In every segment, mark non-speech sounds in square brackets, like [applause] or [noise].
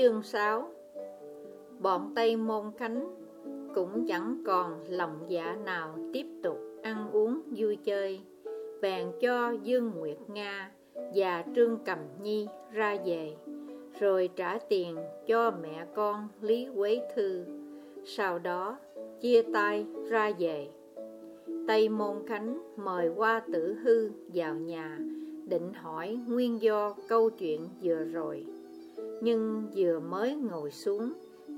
Chương 6 Bọn Tây Môn Khánh cũng chẳng còn lòng dạ nào tiếp tục ăn uống vui chơi. Bèn cho Dương Nguyệt Nga và Trương Cầm Nhi ra về, Rồi trả tiền cho mẹ con Lý Quế Thư. Sau đó chia tay ra về. Tây Môn Khánh mời qua tử hư vào nhà, Định hỏi nguyên do câu chuyện vừa rồi. Nhưng vừa mới ngồi xuống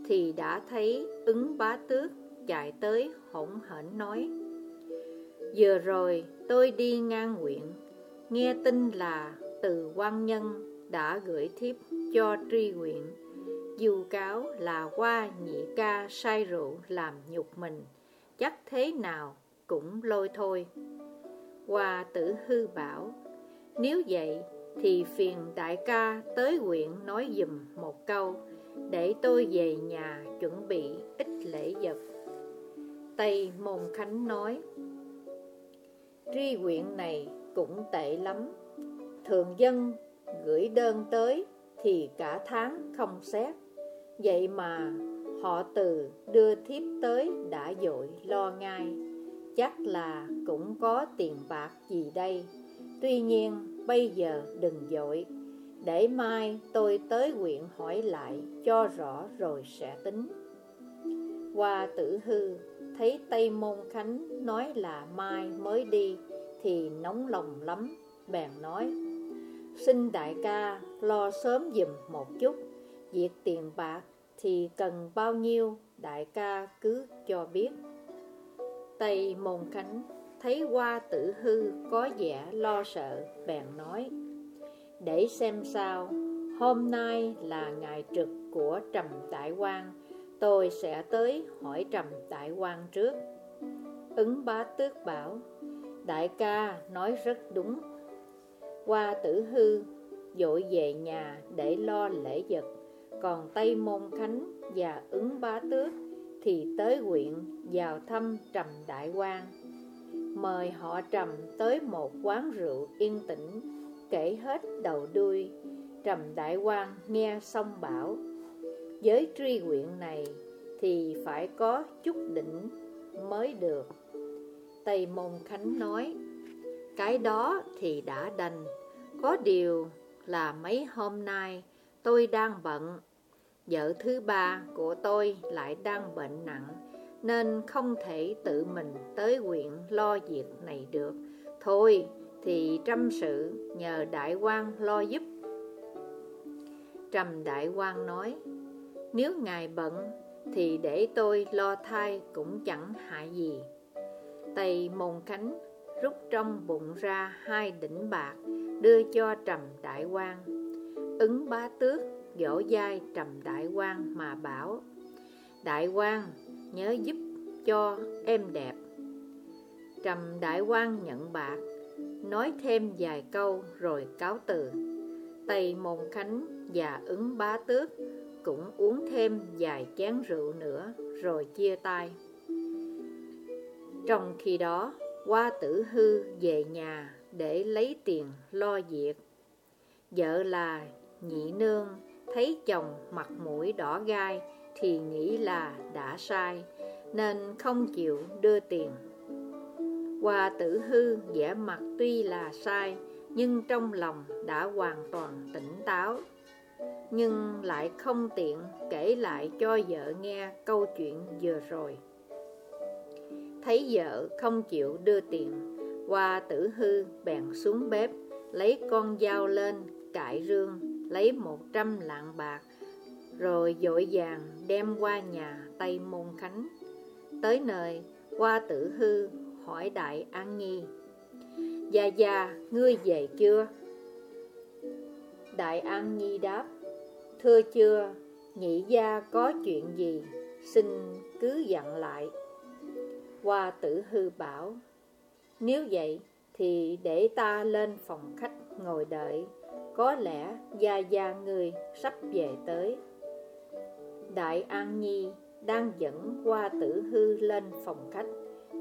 Thì đã thấy ứng bá tước chạy tới hỗn hển nói, Vừa rồi tôi đi ngang huyện Nghe tin là từ quan nhân đã gửi thiếp cho tri huyện dù cáo là qua nhị ca say rượu làm nhục mình, Chắc thế nào cũng lôi thôi. Qua tử hư bảo, Nếu vậy thì phiền đại ca tới huyện nói dùm một câu, Để tôi về nhà chuẩn bị ít lễ vật. Tây Môn Khánh nói, Tri huyện này cũng tệ lắm. Thường dân gửi đơn tới thì cả tháng không xét. Vậy mà họ từ đưa thiếp tới đã dội lo ngay. Chắc là cũng có tiền bạc gì đây. Tuy nhiên bây giờ đừng dội. Để mai tôi tới huyện hỏi lại, cho rõ rồi sẽ tính. Qua tử hư thấy Tây Môn Khánh nói là mai mới đi, Thì nóng lòng lắm, Bèn nói, Xin đại ca lo sớm dùm một chút. Việc tiền bạc thì cần bao nhiêu, đại ca cứ cho biết. Tây Môn Khánh thấy qua tử hư có vẻ lo sợ, bèn nói, Để xem sao. Hôm nay là ngày trực của Trầm Đại quan Tôi sẽ tới hỏi Trầm Đại quan trước. Ứng bá tước bảo, Đại ca nói rất đúng. Qua tử hư dội về nhà để lo lễ vật. Còn Tây Môn Khánh và ứng bá tước Thì tới huyện vào thăm Trầm Đại quan Mời họ Trầm tới một quán rượu yên tĩnh, Kể hết đầu đuôi. Trầm Đại Quang nghe xong bảo, Với tri huyện này thì phải có chút đỉnh mới được. Tây Môn Khánh nói, Cái đó thì đã đành. Có điều là mấy hôm nay tôi đang bận. Vợ thứ ba của tôi lại đang bệnh nặng nên không thể tự mình tới quyện lo việc này được. Thôi, thì trăm sự nhờ đại quan lo giúp. Trầm đại quan nói, Nếu ngài bận, thì để tôi lo thai cũng chẳng hại gì. Tây Môn Khánh rút trong bụng ra hai đỉnh bạc, đưa cho Trầm Đại quan Ứng bá tước dỗ dai Trầm Đại quan mà bảo, Đại quan nhớ giúp cho em đẹp Trầm Đại quan nhận bạc Nói thêm vài câu rồi cáo từ Tây Môn Khánh và ứng bá tước cũng uống thêm vài chén rượu nữa rồi chia tay. Trong khi đó, qua tử hư về nhà để lấy tiền lo việc. Vợ là nhị nương thấy chồng mặt mũi đỏ gai thì nghĩ là đã sai nên không chịu đưa tiền. Hòa tử hư vẻ mặt tuy là sai nhưng trong lòng đã hoàn toàn tỉnh táo nhưng lại không tiện kể lại cho vợ nghe câu chuyện vừa rồi. Thấy vợ không chịu đưa tiền, Hoa tử hư bèn xuống bếp, lấy con dao lên, cải rương, lấy một trăm lạng bạc, rồi dội vàng đem qua nhà Tây Môn Khánh. Tới nơi, qua tử hư hỏi Đại An Nhi, Gia Gia, ngươi về chưa? Đại An Nhi đáp, Thưa chưa, nhị gia có chuyện gì, xin cứ dặn lại. qua tử hư bảo, nếu vậy thì để ta lên phòng khách ngồi đợi, có lẽ gia gia người sắp về tới. Đại An Nhi đang dẫn qua tử hư lên phòng khách,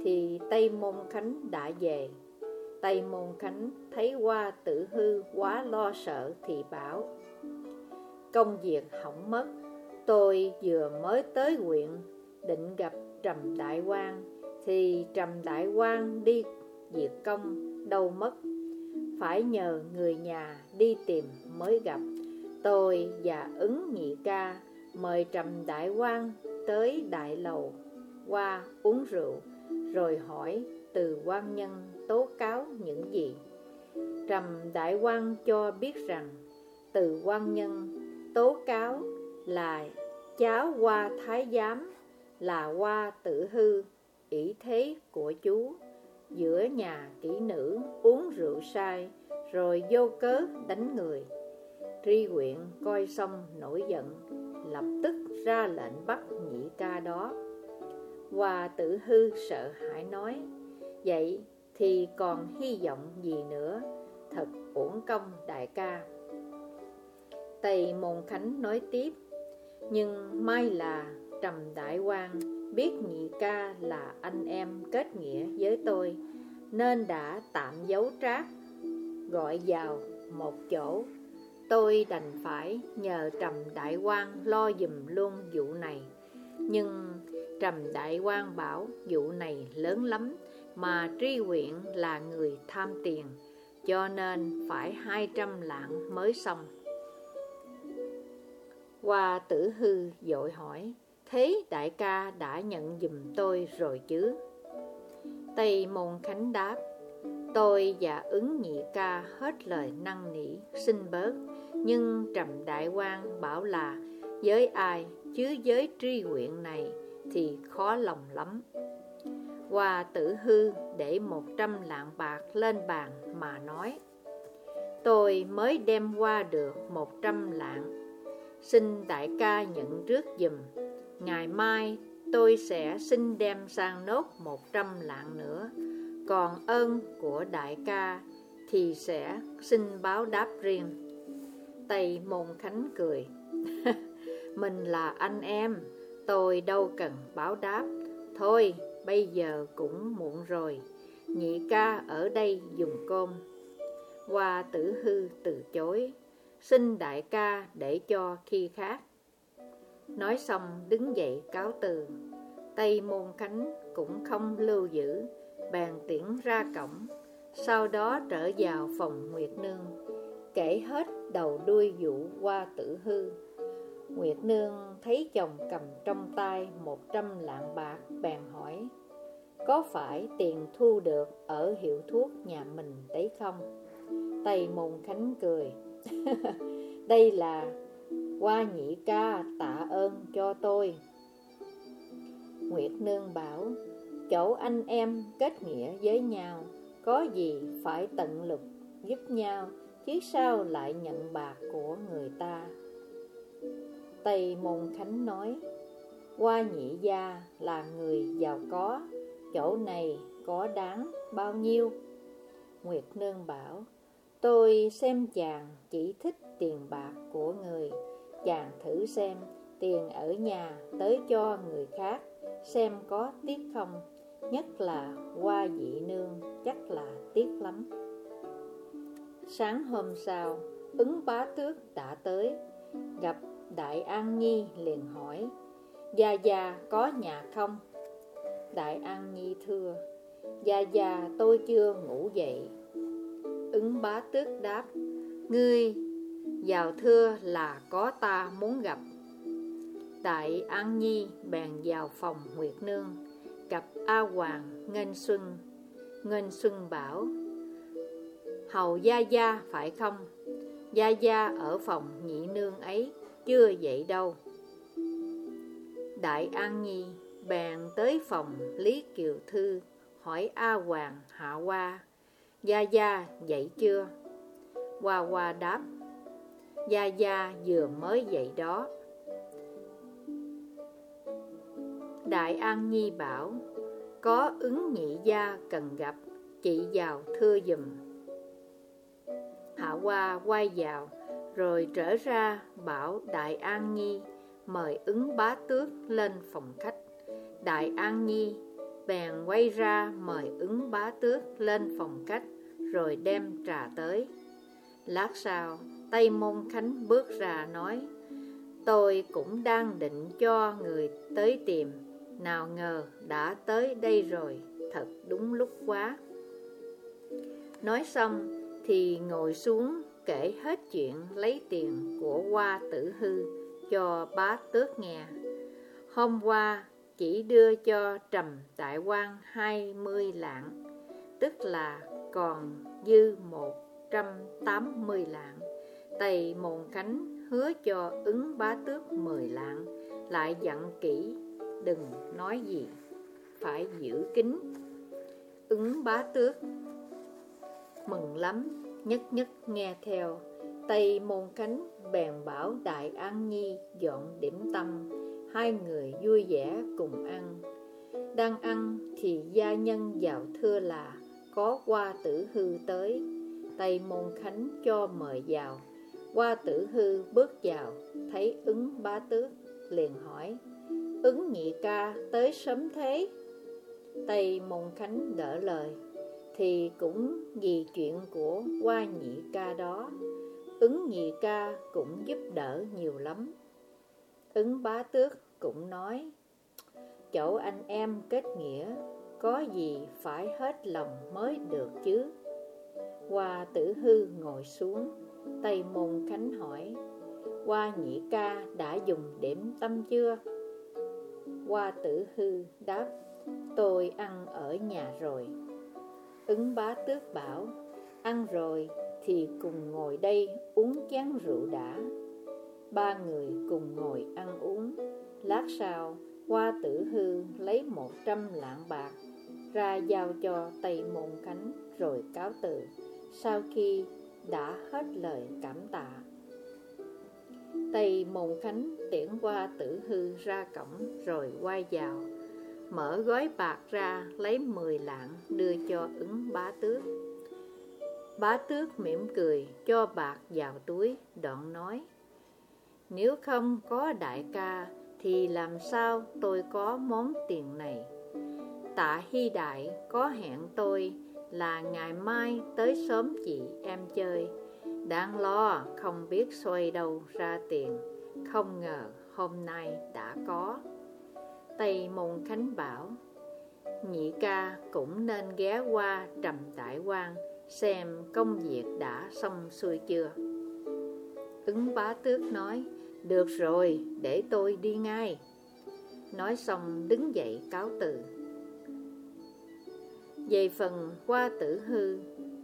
thì Tây Môn Khánh đã về. Tây Môn Khánh thấy qua tử hư quá lo sợ thì bảo, công việc hỏng mất Tôi vừa mới tới huyện Định gặp Trầm Đại Quang Thì Trầm Đại Quang đi diệt công đâu mất Phải nhờ người nhà đi tìm mới gặp Tôi và ứng nhị ca Mời Trầm Đại quan tới đại lầu Qua uống rượu, Rồi hỏi từ quan nhân tố cáo những gì. Trầm Đại quan cho biết rằng Từ quan nhân tố cáo là cháu qua thái giám là qua tử hư, ỷ thế của chú. Giữa nhà kỹ nữ uống rượu sai, rồi vô cớ đánh người. Tri huyện coi xong nổi giận lập tức ra lệnh bắt nhị ca đó. Hòa tử hư sợ hãi nói, Vậy thì còn hy vọng gì nữa? Thật uổng công, đại ca. Tây Môn Khánh nói tiếp, Nhưng may là Trầm Đại Quang biết nhị ca là anh em kết nghĩa với tôi, Nên đã tạm giấu trác, Gọi vào một chỗ Tôi đành phải nhờ Trầm Đại Quang lo dùm luôn vụ này. Nhưng Trầm Đại Quang bảo vụ này lớn lắm, Mà tri huyện là người tham tiền, Cho nên phải 200 lạng mới xong. Hoa tử hư dội hỏi, Thế đại ca đã nhận dùm tôi rồi chứ? Tây Môn Khánh đáp, Tôi và ứng nhị ca hết lời năng nỉ, xin bớt. Nhưng Trầm Đại Quang bảo là, Với ai chứ với tri huyện này Thì khó lòng lắm. Hòa tử hư để một trăm lạng bạc lên bàn mà nói, Tôi mới đem qua được một trăm lạng. Xin đại ca nhận trước dùm Ngày mai tôi sẽ xin đem sang nốt một trăm lạng nữa. Còn ơn của đại ca thì sẽ xin báo đáp riêng. Tây Môn Khánh cười. cười [laughs] Mình là anh em, Tôi đâu cần báo đáp. Thôi, bây giờ cũng muộn rồi. Nhị ca ở đây dùng cơm. Hoa tử hư từ chối. Xin đại ca để cho khi khác. Nói xong đứng dậy cáo từ. Tây môn khánh cũng không lưu giữ. Bàn tiễn ra cổng. Sau đó trở vào phòng Nguyệt Nương. Kể hết đầu đuôi dụ qua tử hư. Nguyệt Nương thấy chồng cầm trong tay một trăm lạng bạc, Bèn hỏi, Có phải tiền thu được ở hiệu thuốc nhà mình đấy không? Tây môn khánh cười, [laughs] Đây là qua nhị ca tạ ơn cho tôi. Nguyệt Nương bảo, Chỗ anh em kết nghĩa với nhau, Có gì phải tận lực giúp nhau? Chứ sao lại nhận bạc của người ta? Tây Môn Khánh nói Qua nhị gia là người giàu có, Chỗ này có đáng bao nhiêu? Nguyệt Nương bảo, Tôi xem chàng chỉ thích tiền bạc của người, Chàng thử xem tiền ở nhà tới cho người khác Xem có tiếc không. Nhất là qua dị nương chắc là tiếc lắm. Sáng hôm sau, Ứng bá tước đã tới. Gặp Đại An Nhi liền hỏi, Gia Gia có nhà không? Đại An Nhi thưa, Gia Gia, tôi chưa ngủ dậy. Ứng bá tước đáp, Ngươi, vào thưa là có ta muốn gặp. Đại An Nhi bèn vào phòng Nguyệt Nương, Gặp A Hoàng Ngân Xuân. Ngân Xuân bảo Hầu Gia Gia, phải không? Gia Gia ở phòng nhị nương ấy, Chưa dậy đâu Đại An Nhi bèn tới phòng Lý Kiều Thư, Hỏi A Hoàng, Hạ Hoa Gia Gia, dậy chưa? Hoa Hoa đáp, Gia Gia vừa mới dậy đó Đại An Nhi bảo, Có ứng nhị gia cần gặp, Chị vào thưa dùm Hạ Hoa quay vào, Rồi trở ra bảo Đại An Nhi Mời ứng bá tước lên phòng khách. Đại An Nhi bèn quay ra mời ứng bá tước lên phòng khách, Rồi đem trà tới. Lát sau, Tây Môn Khánh bước ra nói, Tôi cũng đang định cho người tới tìm, Nào ngờ đã tới đây rồi, Thật đúng lúc quá. Nói xong thì ngồi xuống kể hết chuyện lấy tiền của Hoa Tử Hư cho bá tước nghe. Hôm qua chỉ đưa cho Trầm Đại quan 20 lạng, tức là còn dư 180 lạng. Tây Môn Khánh hứa cho ứng bá tước 10 lạng, lại dặn kỹ, đừng nói gì, phải giữ kín. Ứng bá tước mừng lắm, nhất nhất nghe theo. Tây Môn Khánh bèn bảo Đại An Nhi dọn điểm tâm, hai người vui vẻ cùng ăn. Đang ăn thì gia nhân vào thưa là có qua tử hư tới. Tây Môn Khánh cho mời vào. Qua tử hư bước vào, thấy ứng bá tước, liền hỏi, ứng nhị ca tới sớm thế? Tây Môn Khánh đỡ lời, thì cũng vì chuyện của qua nhị ca đó, ứng nhị ca cũng giúp đỡ nhiều lắm. Ứng bá tước cũng nói, chỗ anh em kết nghĩa, có gì phải hết lòng mới được chứ? Hoa tử hư ngồi xuống, tây môn khánh hỏi, hoa nhị ca đã dùng điểm tâm chưa? Hoa tử hư đáp, tôi ăn ở nhà rồi. Ứng bá tước bảo, Ăn rồi thì cùng ngồi đây uống chén rượu đã. Ba người cùng ngồi ăn uống. Lát sau, Hoa tử hư lấy một trăm lạng bạc Ra giao cho Tây Môn Khánh rồi cáo từ, Sau khi đã hết lời cảm tạ. Tây Môn Khánh tiễn qua tử hư ra cổng rồi quay vào. Mở gói bạc ra, lấy 10 lạng đưa cho ứng bá tước. Bá tước mỉm cười, cho bạc vào túi, đoạn nói, Nếu không có đại ca, thì làm sao tôi có món tiền này? Tạ Hy Đại, có hẹn tôi là ngày mai tới sớm chị em chơi. Đang lo, không biết xoay đâu ra tiền. Không ngờ hôm nay đã có. Tây Môn Khánh bảo. Nhị ca cũng nên ghé qua trầm đại quan Xem công việc đã xong xuôi chưa. Ứng bá tước nói Được rồi, để tôi đi ngay. Nói xong đứng dậy cáo từ. Về phần qua tử hư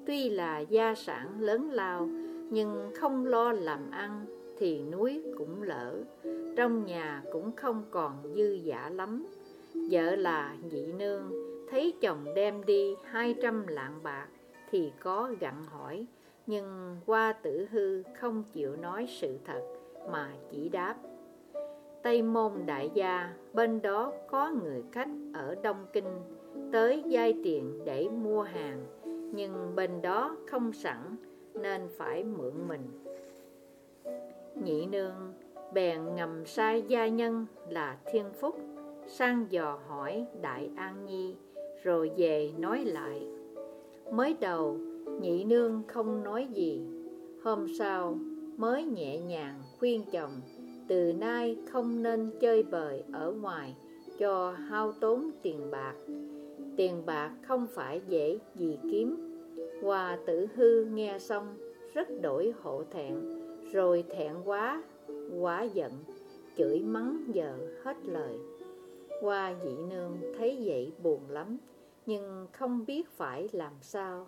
Tuy là gia sản lớn lao Nhưng không lo làm ăn thì núi cũng lỡ trong nhà cũng không còn dư giả lắm. Vợ là nhị nương, Thấy chồng đem đi hai trăm lạng bạc Thì có gặn hỏi, Nhưng qua tử hư không chịu nói sự thật Mà chỉ đáp, Tây môn đại gia, Bên đó có người khách ở Đông Kinh, Tới giai tiền để mua hàng, Nhưng bên đó không sẵn Nên phải mượn mình. Nhị nương, bèn ngầm sai gia nhân là thiên phúc, sang dò hỏi đại an nhi, rồi về nói lại. Mới đầu, nhị nương không nói gì. Hôm sau, mới nhẹ nhàng khuyên chồng, từ nay không nên chơi bời ở ngoài cho hao tốn tiền bạc. Tiền bạc không phải dễ gì kiếm. Hòa tử hư nghe xong, rất đổi hộ thẹn rồi thẹn quá quá giận, chửi mắng giờ hết lời. Hoa dị nương thấy vậy buồn lắm, nhưng không biết phải làm sao.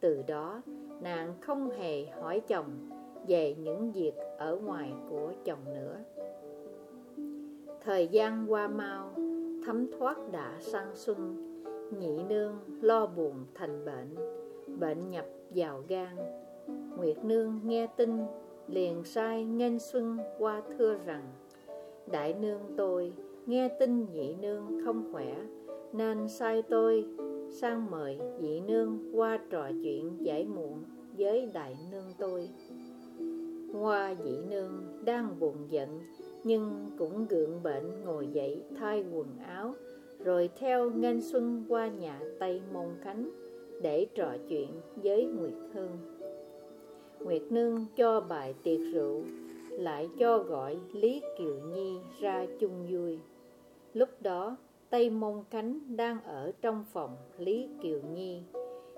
Từ đó, nàng không hề hỏi chồng về những việc ở ngoài của chồng nữa. Thời gian qua mau, thấm thoát đã sang xuân, nhị nương lo buồn thành bệnh bệnh nhập vào gan. Nguyệt nương nghe tin liền sai nghênh xuân qua thưa rằng, Đại nương tôi, nghe tin nhị nương không khỏe, Nên sai tôi sang mời nhị nương qua trò chuyện giải muộn với đại nương tôi. Hoa dị nương đang buồn giận, Nhưng cũng gượng bệnh ngồi dậy thay quần áo, Rồi theo nghênh xuân qua nhà Tây Môn Khánh Để trò chuyện với Nguyệt Hương. Nguyệt Nương cho bài tiệc rượu lại cho gọi Lý Kiều Nhi ra chung vui. Lúc đó, Tây Môn Khánh đang ở trong phòng Lý Kiều Nhi.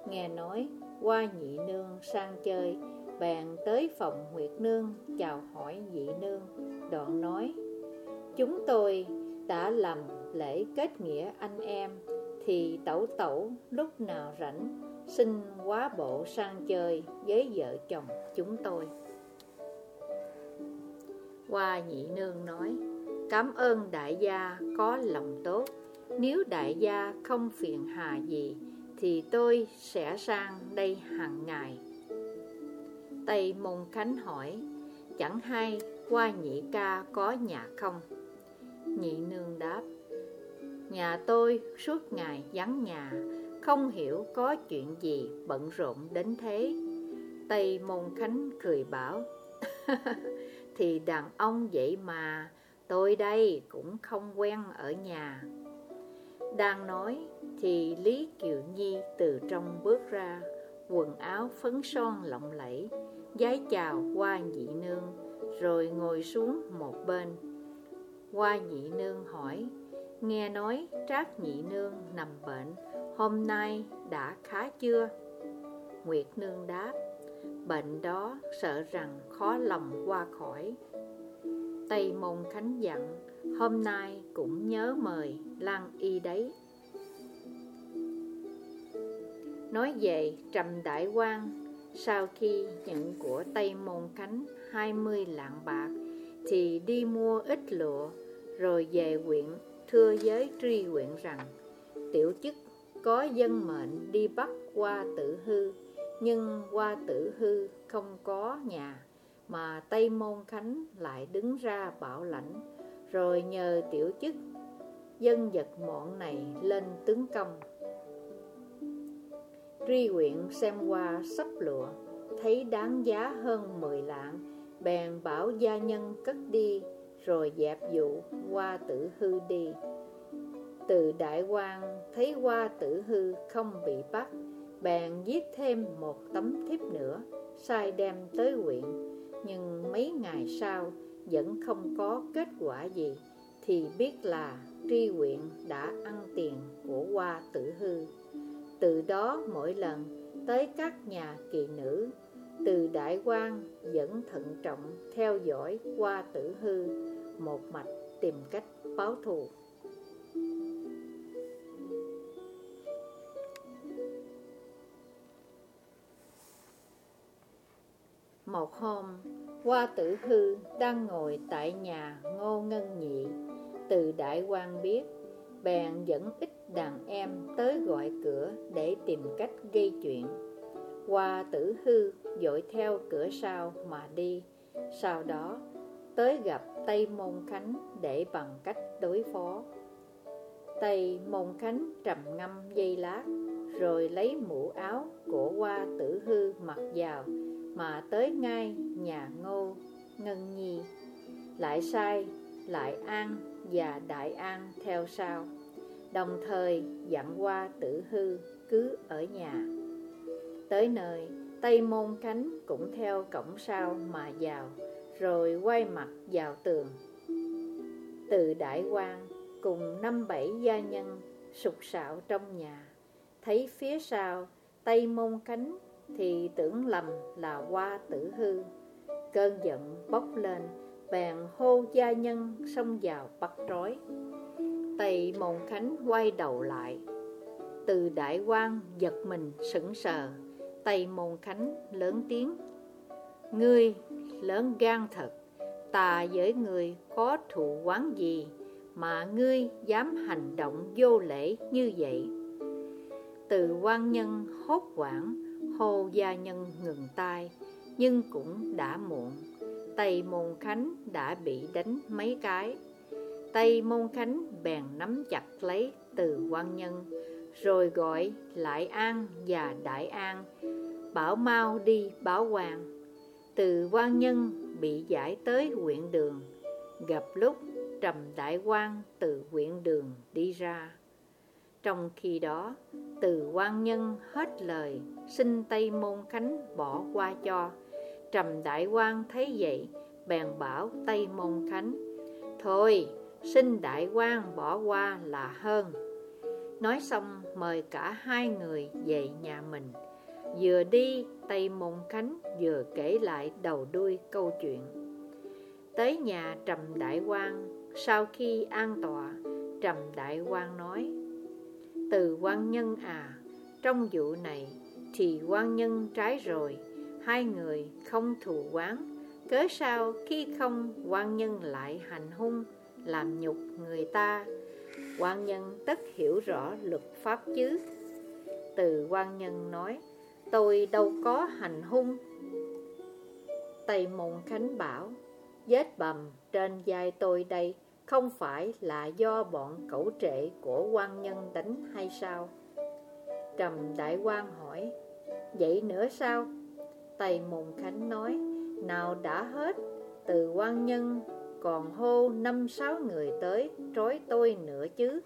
Nghe nói, qua nhị nương sang chơi, bèn tới phòng Nguyệt Nương chào hỏi dị nương, đoạn nói Chúng tôi đã làm lễ kết nghĩa anh em, thì tẩu tẩu lúc nào rảnh, xin quá bộ sang chơi với vợ chồng chúng tôi. Hoa nhị nương nói, cảm ơn đại gia có lòng tốt, nếu đại gia không phiền hà gì, thì tôi sẽ sang đây hàng ngày. Tây Môn Khánh hỏi, chẳng hay qua nhị ca có nhà không? Nhị nương đáp, nhà tôi suốt ngày vắng nhà, không hiểu có chuyện gì bận rộn đến thế. Tây Môn Khánh cười bảo, [laughs] thì đàn ông vậy mà, tôi đây cũng không quen ở nhà. Đang nói thì Lý Kiều Nhi từ trong bước ra, quần áo phấn son lộng lẫy, giái chào qua nhị nương, rồi ngồi xuống một bên. Qua nhị nương hỏi, nghe nói trác nhị nương nằm bệnh, hôm nay đã khá chưa? Nguyệt nương đáp, bệnh đó sợ rằng khó lòng qua khỏi. Tây Môn Khánh dặn, hôm nay cũng nhớ mời Lan Y đấy. Nói về Trầm Đại Quang, sau khi nhận của Tây Môn Khánh 20 lạng bạc, thì đi mua ít lụa, rồi về huyện thưa với tri huyện rằng, tiểu chức có dân mệnh đi bắt qua tử hư, nhưng qua tử hư không có nhà, mà Tây Môn Khánh lại đứng ra bảo lãnh, rồi nhờ tiểu chức dân vật mọn này lên tướng công. Tri huyện xem qua sắp lụa, thấy đáng giá hơn 10 lạng, bèn bảo gia nhân cất đi, rồi dẹp dụ qua tử hư đi. Từ đại quan thấy Hoa tử hư không bị bắt, bèn viết thêm một tấm thiếp nữa, sai đem tới huyện. Nhưng mấy ngày sau vẫn không có kết quả gì, thì biết là tri huyện đã ăn tiền của Hoa tử hư. Từ đó mỗi lần tới các nhà kỳ nữ, từ đại quan vẫn thận trọng theo dõi Hoa tử hư, một mạch tìm cách báo thù. Một hôm, Hoa Tử Hư đang ngồi tại nhà Ngô Ngân Nhị. Từ Đại quan biết, bèn dẫn ít đàn em tới gọi cửa để tìm cách gây chuyện. Hoa Tử Hư dội theo cửa sau mà đi, sau đó tới gặp Tây Môn Khánh để bằng cách đối phó. Tây Môn Khánh trầm ngâm dây lát, rồi lấy mũ áo của Hoa Tử Hư mặc vào, mà tới ngay nhà Ngô Ngân Nhi, lại sai, lại An và Đại An theo sau, đồng thời dặn qua tử hư cứ ở nhà. Tới nơi, Tây Môn Khánh cũng theo cổng sau mà vào, rồi quay mặt vào tường. Từ Đại quan cùng năm bảy gia nhân sục sạo trong nhà, thấy phía sau Tây Môn Khánh thì tưởng lầm là qua tử hư. Cơn giận bốc lên, bèn hô gia nhân xông vào bắt trói. Tây Môn Khánh quay đầu lại. Từ đại quan giật mình sững sờ, Tây Môn Khánh lớn tiếng. Ngươi lớn gan thật, ta với ngươi có thù quán gì mà ngươi dám hành động vô lễ như vậy? Từ quan nhân hốt hoảng hô gia nhân ngừng tay, nhưng cũng đã muộn. Tây Môn Khánh đã bị đánh mấy cái. Tây Môn Khánh bèn nắm chặt lấy từ quan nhân, rồi gọi lại An và Đại An, bảo mau đi báo hoàng. Từ quan nhân bị giải tới huyện đường, gặp lúc trầm đại quan từ huyện đường đi ra. Trong khi đó, từ quan nhân hết lời, xin Tây Môn Khánh bỏ qua cho. Trầm Đại quan thấy vậy, bèn bảo Tây Môn Khánh Thôi, xin đại quan bỏ qua là hơn. Nói xong mời cả hai người về nhà mình. Vừa đi, Tây Môn Khánh vừa kể lại đầu đuôi câu chuyện. Tới nhà Trầm Đại quan sau khi an tọa Trầm Đại quan nói Từ quan nhân à, trong vụ này thì quan nhân trái rồi, Hai người không thù quán Cớ sao khi không quan nhân lại hành hung, Làm nhục người ta? Quan nhân tất hiểu rõ luật pháp chứ? Từ quan nhân nói, Tôi đâu có hành hung. Tây Môn Khánh bảo, Vết bầm trên vai tôi đây Không phải là do bọn cẩu trệ của quan nhân đánh hay sao? Trầm Đại quan hỏi, Vậy nữa sao? Tây mùng Khánh nói, Nào đã hết, Từ quan nhân còn hô năm sáu người tới Trói tôi nữa chứ.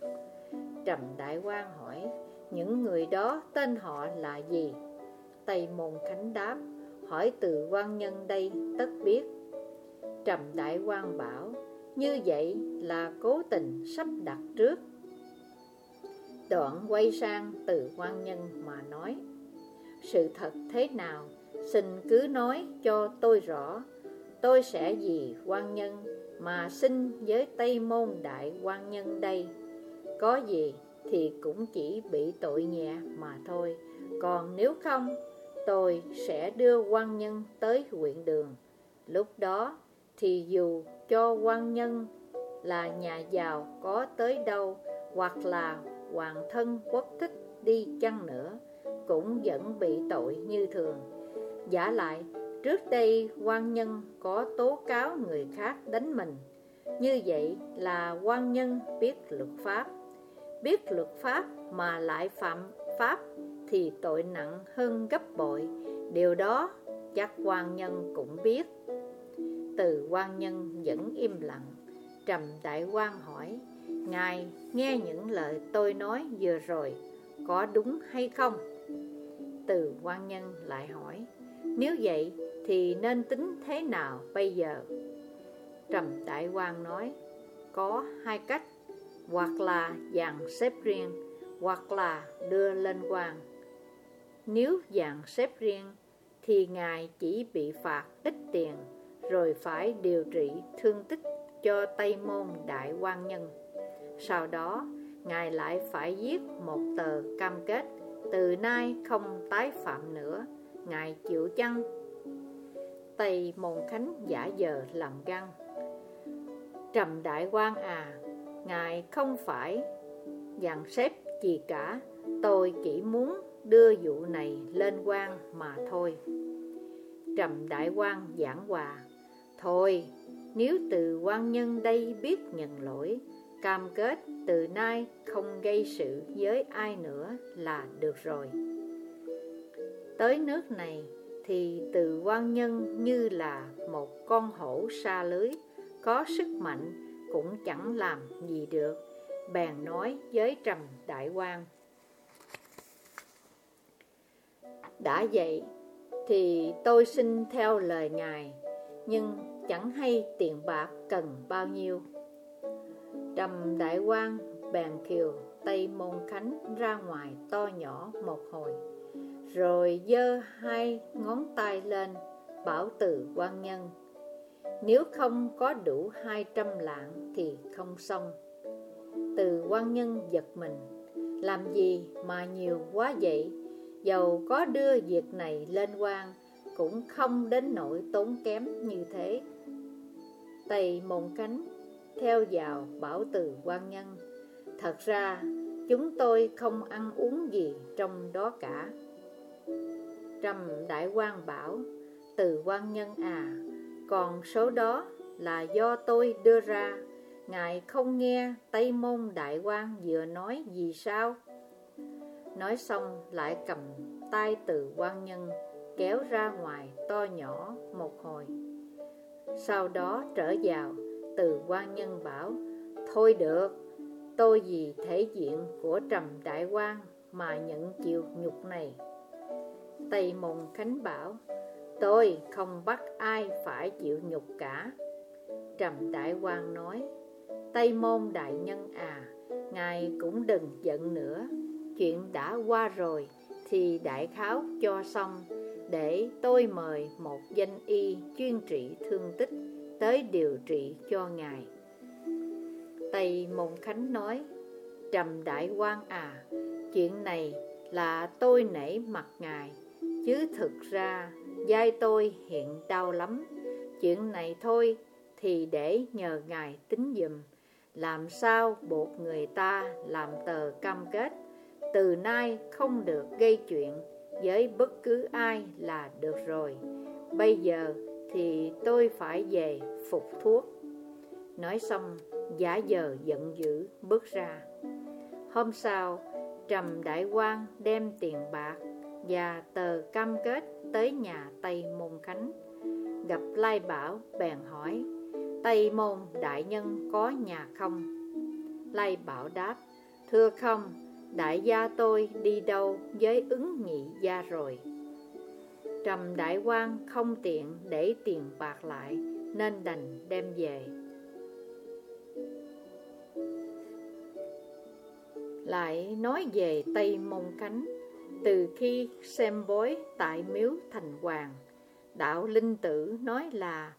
Trầm Đại quan hỏi, Những người đó tên họ là gì? Tây mùng Khánh đáp, Hỏi từ quan nhân đây tất biết. Trầm Đại quan bảo, Như vậy là cố tình sắp đặt trước. Đoạn quay sang từ quan nhân mà nói, Sự thật thế nào? Xin cứ nói cho tôi rõ. Tôi sẽ vì quan nhân Mà xin với Tây Môn Đại quan nhân đây. Có gì thì cũng chỉ bị tội nhẹ mà thôi. Còn nếu không, Tôi sẽ đưa quan nhân tới huyện đường. Lúc đó thì dù cho quan nhân là nhà giàu có tới đâu Hoặc là hoàng thân quốc thích đi chăng nữa Cũng vẫn bị tội như thường. Giả lại, trước đây quan nhân có tố cáo người khác đánh mình. Như vậy là quan nhân biết luật pháp. Biết luật pháp mà lại phạm pháp thì tội nặng hơn gấp bội. Điều đó chắc quan nhân cũng biết. Từ quan nhân vẫn im lặng Trầm đại quan hỏi Ngài nghe những lời tôi nói vừa rồi, Có đúng hay không? Từ quan nhân lại hỏi, Nếu vậy thì nên tính thế nào bây giờ? Trầm đại quan nói, Có hai cách, Hoặc là dàn xếp riêng, Hoặc là đưa lên quan nếu dàn xếp riêng, thì Ngài chỉ bị phạt ít tiền, rồi phải điều trị thương tích cho Tây Môn Đại quan Nhân. Sau đó, Ngài lại phải viết một tờ cam kết từ nay không tái phạm nữa. Ngài chịu chăng? Tây Môn Khánh giả giờ làm găng. Trầm Đại quan à, Ngài không phải dàn xếp gì cả, tôi chỉ muốn đưa vụ này lên quan mà thôi Trầm đại quan giảng hòa Thôi, nếu từ quan nhân đây biết nhận lỗi Cam kết từ nay không gây sự với ai nữa là được rồi. Tới nước này thì từ quan nhân như là một con hổ xa lưới Có sức mạnh cũng chẳng làm gì được, Bèn nói với trầm đại quan Đã vậy thì tôi xin theo lời Ngài, Nhưng chẳng hay tiền bạc cần bao nhiêu. Trầm đại quang bèn kiều, Tây Môn Khánh ra ngoài to nhỏ một hồi. Rồi dơ hai ngón tay lên, bảo từ quan nhân, Nếu không có đủ hai trăm lạng thì không xong. Từ quan nhân giật mình, Làm gì mà nhiều quá vậy? Dầu có đưa việc này lên quan, Cũng không đến nỗi tốn kém như thế. Tây môn khánh theo vào bảo từ quan nhân. Thật ra, chúng tôi không ăn uống gì trong đó cả. Trầm đại quan bảo, Từ quan nhân à Còn số đó là do tôi đưa ra. Ngài không nghe Tây Môn Đại quan vừa nói gì sao? Nói xong lại cầm tay từ quan nhân, Kéo ra ngoài to nhỏ một hồi. Sau đó trở vào. Từ quan nhân bảo, Thôi được, Tôi vì thể diện của trầm đại quan Mà nhận chịu nhục này. Tây Môn Khánh bảo, Tôi không bắt ai phải chịu nhục cả. Trầm Đại quan nói, Tây Môn Đại Nhân à Ngài cũng đừng giận nữa. Chuyện đã qua rồi Thì đại kháo cho xong Để tôi mời một danh y chuyên trị thương tích. Tới điều trị cho Ngài. Tây Môn Khánh nói, Trầm Đại Quang à Chuyện này là tôi nể mặt Ngài, Chứ thực ra Giai tôi hiện đau lắm. Chuyện này thôi Thì để nhờ Ngài tính dùm Làm sao buộc người ta làm tờ cam kết? Từ nay không được gây chuyện Với bất cứ ai là được rồi. Bây giờ thì tôi phải về phục thuốc Nói xong giả giờ giận dữ bước ra Hôm sau Trầm Đại Quang đem tiền bạc và tờ cam kết tới nhà Tây Môn Khánh. Gặp Lai Bảo bèn hỏi, Tây Môn Đại Nhân có nhà không? Lai Bảo đáp, thưa không, đại gia tôi đi đâu với ứng nhị gia rồi. Trầm Đại Quang không tiện để tiền bạc lại, nên đành đem về. Lại nói về Tây Môn cánh từ khi xem bói tại miếu thành hoàng, Đạo Linh Tử nói là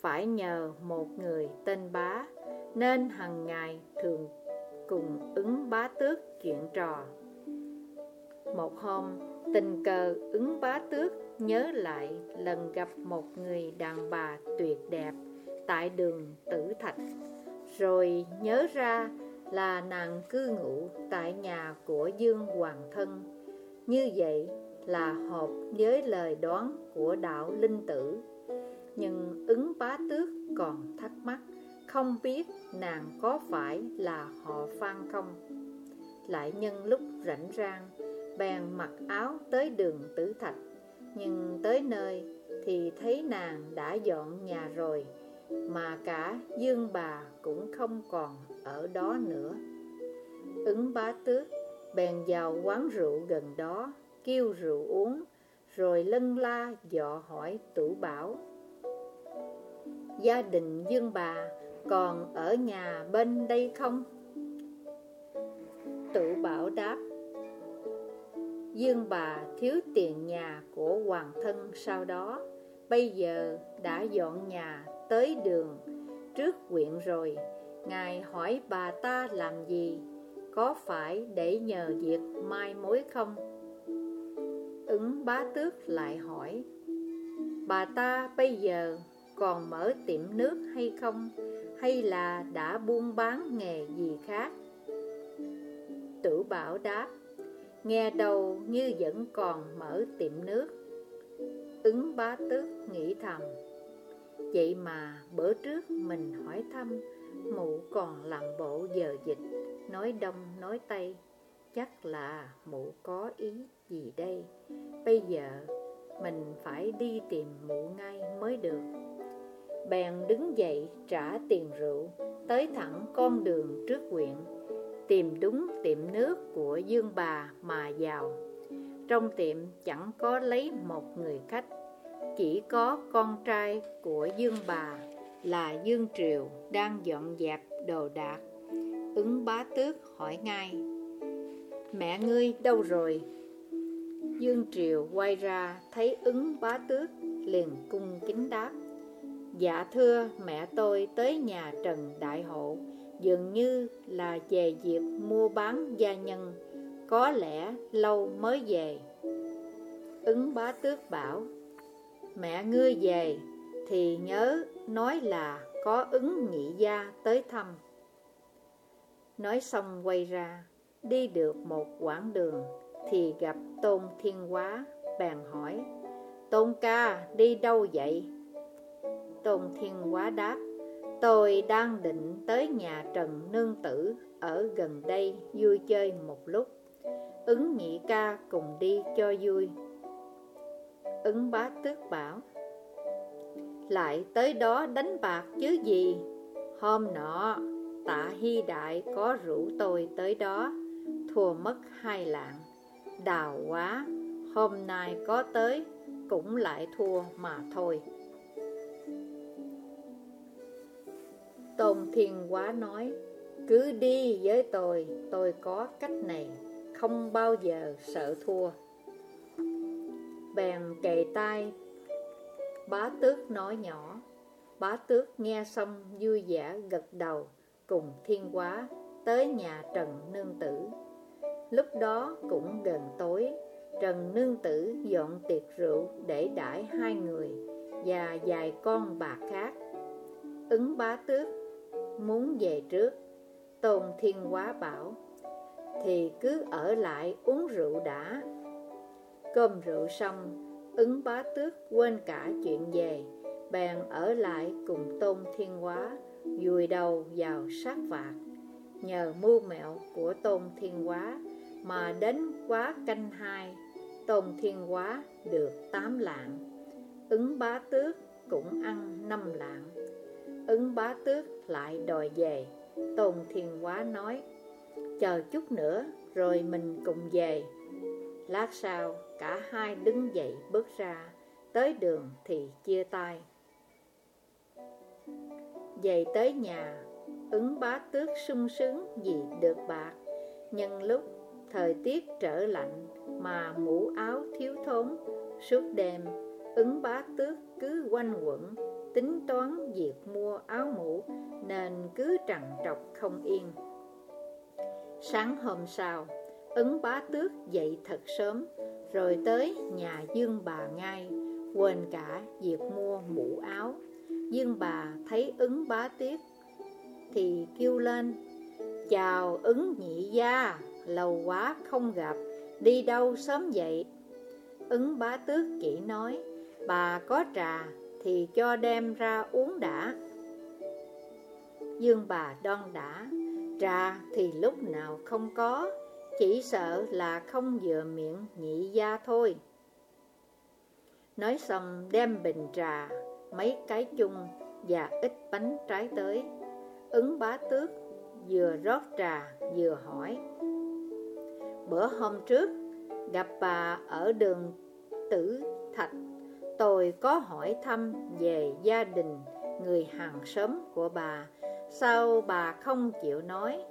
Phải nhờ một người tên bá, Nên hằng ngày thường cùng ứng bá tước chuyện trò một hôm, tình cờ ứng bá tước nhớ lại lần gặp một người đàn bà tuyệt đẹp tại đường Tử Thạch. Rồi nhớ ra là nàng cư ngụ tại nhà của Dương Hoàng Thân. Như vậy là hợp với lời đoán của đạo linh tử. Nhưng ứng bá tước còn thắc mắc, Không biết nàng có phải là họ phan không? Lại nhân lúc rảnh rang Bèn mặc áo tới đường tử thạch Nhưng tới nơi thì thấy nàng đã dọn nhà rồi Mà cả dương bà cũng không còn ở đó nữa Ứng bá tước bèn vào quán rượu gần đó, kêu rượu uống, rồi lân la dọ hỏi tủ bảo. Gia đình Dương bà còn ở nhà bên đây không? Tủ bảo đáp, Dương bà thiếu tiền nhà của hoàng thân sau đó, bây giờ đã dọn nhà tới đường trước quyện rồi, Ngài hỏi bà ta làm gì? có phải để nhờ việc mai mối không? Ứng bá tước lại hỏi Bà ta bây giờ còn mở tiệm nước hay không? Hay là đã buôn bán nghề gì khác? Tử bảo đáp Nghe đầu như vẫn còn mở tiệm nước. Ứng bá tước nghĩ thầm. Vậy mà bữa trước mình hỏi thăm, Mụ còn làm bộ giờ dịch, Nói đông, nói tây. Chắc là mụ có ý gì đây? Bây giờ mình phải đi tìm mụ ngay mới được. Bèn đứng dậy trả tiền rượu, Tới thẳng con đường trước quyện. Tìm đúng tiệm nước của Dương bà mà vào. Trong tiệm chẳng có lấy một người khách, Chỉ có con trai của Dương bà là Dương Triều đang dọn dẹp đồ đạc. Ứng bá tước hỏi ngay, Mẹ ngươi đâu rồi? Dương Triều quay ra thấy ứng bá tước liền cung kính đáp Dạ thưa mẹ tôi tới nhà Trần Đại Hộ Dường như là về việc mua bán gia nhân Có lẽ lâu mới về Ứng bá tước bảo Mẹ ngươi về thì nhớ nói là có ứng nhị gia tới thăm Nói xong quay ra, đi được một quãng đường Thì gặp Tôn Thiên Quá, bèn hỏi Tôn ca đi đâu vậy? Tôn Thiên Quá đáp Tôi đang định tới nhà Trần Nương Tử ở gần đây vui chơi một lúc. Ứng nhị ca cùng đi cho vui. Ứng bá tước bảo, Lại tới đó đánh bạc chứ gì? Hôm nọ, Tạ Hy Đại có rủ tôi tới đó, Thua mất hai lạng. Đào quá, Hôm nay có tới, cũng lại thua mà thôi. Tôn Thiên Quá nói, cứ đi với tôi, tôi có cách này, không bao giờ sợ thua. Bèn kề tay, bá tước nói nhỏ, bá tước nghe xong vui vẻ gật đầu, cùng Thiên Quá tới nhà Trần Nương Tử. Lúc đó cũng gần tối, Trần Nương Tử dọn tiệc rượu để đãi hai người và vài con bà khác. Ứng bá tước muốn về trước, Tôn Thiên Quá bảo, thì cứ ở lại uống rượu đã. Cơm rượu xong, ứng bá tước quên cả chuyện về, bèn ở lại cùng Tôn Thiên Quá, vùi đầu vào sát vạc. Nhờ mưu mẹo của Tôn Thiên Quá mà đến quá canh hai, Tôn Thiên Quá được tám lạng. Ứng bá tước cũng ăn năm lạng. Ứng bá tước lại đòi về. Tôn Thiên Quá nói, chờ chút nữa rồi mình cùng về. Lát sau, cả hai đứng dậy bước ra, tới đường thì chia tay. Về tới nhà, ứng bá tước sung sướng vì được bạc. Nhân lúc thời tiết trở lạnh mà mũ áo thiếu thốn, suốt đêm ứng bá tước cứ quanh quẩn, tính toán việc mua áo mũ nên cứ trằn trọc không yên. Sáng hôm sau, ứng bá tước dậy thật sớm, rồi tới nhà Dương bà ngay, quên cả việc mua mũ áo. Dương bà thấy ứng bá tước thì kêu lên, Chào ứng nhị gia, lâu quá không gặp, đi đâu sớm vậy? Ứng bá tước chỉ nói, bà có trà thì cho đem ra uống đã. Dương bà đoan đã, trà thì lúc nào không có, chỉ sợ là không vừa miệng nhị gia thôi. Nói xong đem bình trà, mấy cái chung và ít bánh trái tới. Ứng bá tước vừa rót trà vừa hỏi. Bữa hôm trước, gặp bà ở đường Tử Thạch, tôi có hỏi thăm về gia đình người hàng xóm của bà. Sao bà không chịu nói?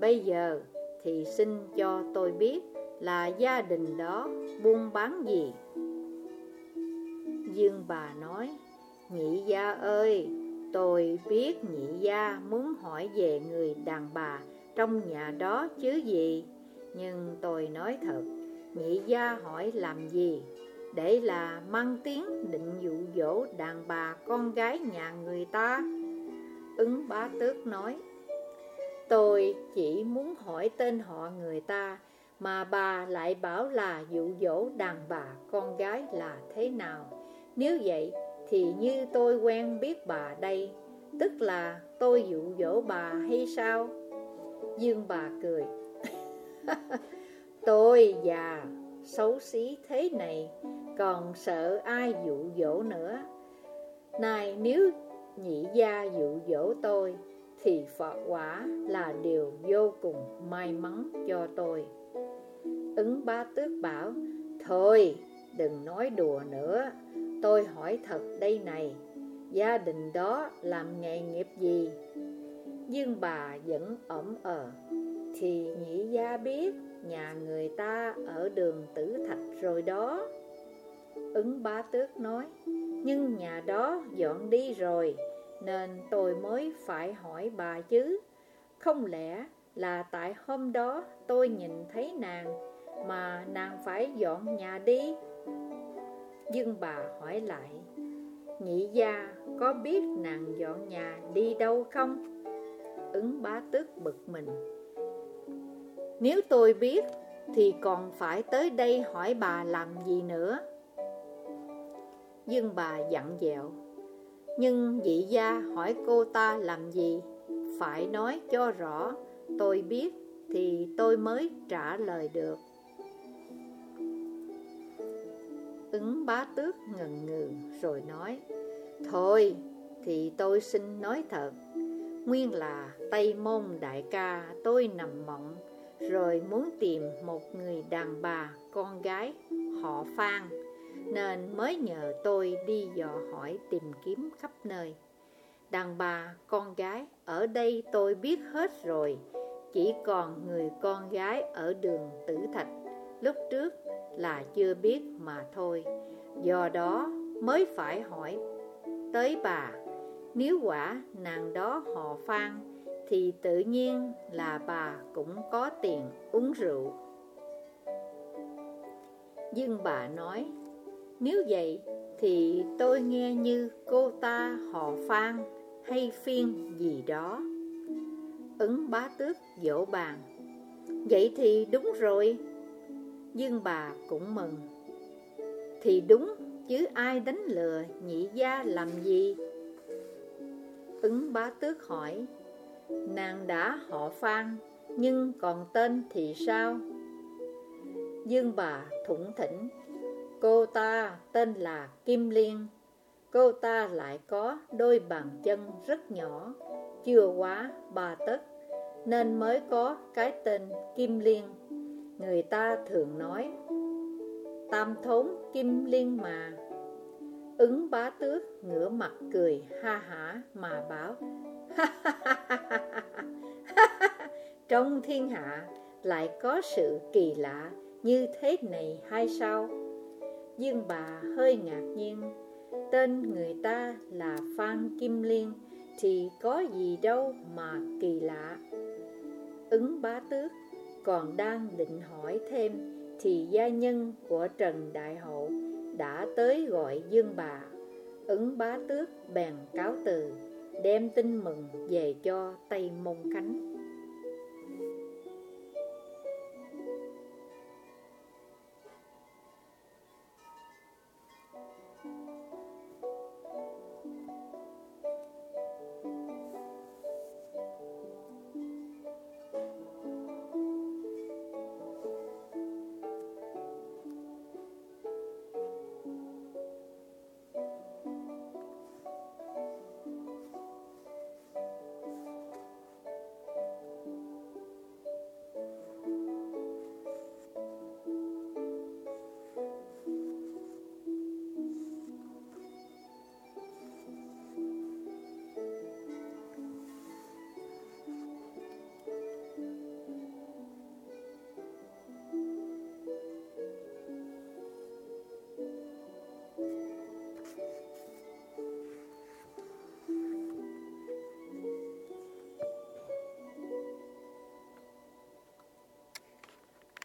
Bây giờ thì xin cho tôi biết là gia đình đó buôn bán gì. Dương bà nói, nhị gia ơi, tôi biết nhị gia muốn hỏi về người đàn bà trong nhà đó chứ gì. Nhưng tôi nói thật, nhị gia hỏi làm gì? Để là mang tiếng định dụ dỗ đàn bà con gái nhà người ta. Ứng bá tước nói, Tôi chỉ muốn hỏi tên họ người ta Mà bà lại bảo là dụ dỗ đàn bà con gái là thế nào Nếu vậy thì như tôi quen biết bà đây Tức là tôi dụ dỗ bà hay sao Dương bà cười. [laughs] Tôi già, xấu xí thế này Còn sợ ai dụ dỗ nữa Này nếu nhị gia dụ dỗ tôi thì Phật quả là điều vô cùng may mắn cho tôi. Ứng ba tước bảo, Thôi, đừng nói đùa nữa, tôi hỏi thật đây này, gia đình đó làm nghề nghiệp gì? nhưng bà vẫn ẩm ờ, thì nhị gia biết nhà người ta ở đường tử thạch rồi đó. Ứng ba tước nói, nhưng nhà đó dọn đi rồi, nên tôi mới phải hỏi bà chứ Không lẽ là tại hôm đó tôi nhìn thấy nàng Mà nàng phải dọn nhà đi Dương bà hỏi lại Nhị gia có biết nàng dọn nhà đi đâu không? Ứng bá Tước bực mình nếu tôi biết, Thì còn phải tới đây hỏi bà làm gì nữa. Dương bà dặn dẹo, nhưng vị gia hỏi cô ta làm gì? Phải nói cho rõ, Tôi biết thì tôi mới trả lời được. Ứng bá tước ngần ngừ rồi nói, Thôi, thì tôi xin nói thật. Nguyên là Tây Môn Đại ca tôi nằm mộng rồi muốn tìm một người đàn bà con gái họ Phan. Nên mới nhờ tôi đi dò hỏi tìm kiếm khắp nơi. Đàn bà, con gái, ở đây tôi biết hết rồi. Chỉ còn người con gái ở đường Tử Thạch. Lúc trước là chưa biết mà thôi. Do đó mới phải hỏi tới bà Nếu quả nàng đó họ Phan thì tự nhiên là bà cũng có tiền uống rượu. Nhưng bà nói, Nếu vậy thì tôi nghe như cô ta họ Phan hay phiên gì đó. Ứng bá tước dỗ bàn, Vậy thì đúng rồi. Nhưng bà cũng mừng, Thì đúng, chứ ai đánh lừa nhị gia làm gì? Ứng bá tước hỏi Nàng đã họ Phan, Nhưng còn tên thì sao? Dương bà thủng thỉnh, Cô ta tên là Kim Liên, Cô ta lại có đôi bàn chân rất nhỏ, Chưa quá ba tấc, Nên mới có cái tên Kim Liên. Người ta thường nói, Tam thốn Kim Liên mà. Ứng bá tước ngửa mặt cười ha hả mà bảo [laughs] Trong thiên hạ lại có sự kỳ lạ như thế này hay sao? Dương bà hơi ngạc nhiên. Tên người ta là Phan Kim Liên Thì có gì đâu mà kỳ lạ. Ứng bá tước còn đang định hỏi thêm Thì gia nhân của Trần Đại Hậu đã tới gọi Dương bà. Ứng bá tước bèn cáo từ. Đem tin mừng về cho Tây Môn Khánh.